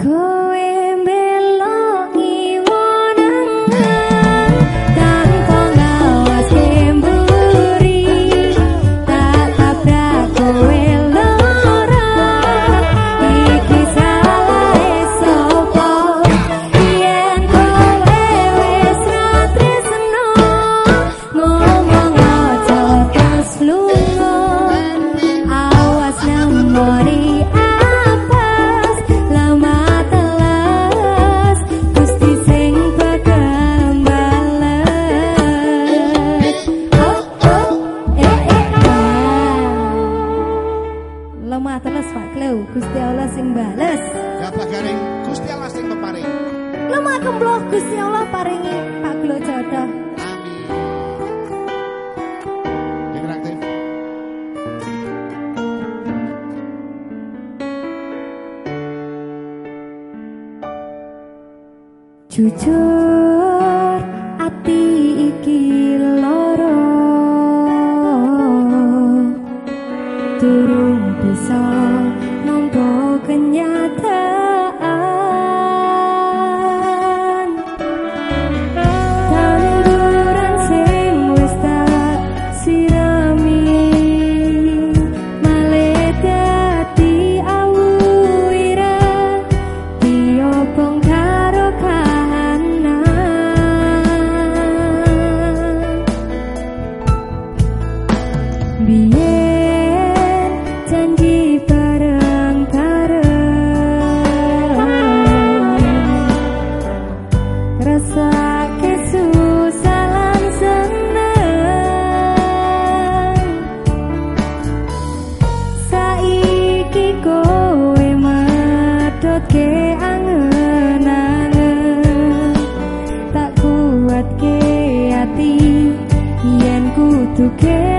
good. Gapak garing Gusti Allah sing peparing. Lemah kembloh Gusti Allah paringi Pak Gulo jodoh. Jujur iki kowe madot ke angen tak kuat ke hati yen kudu ke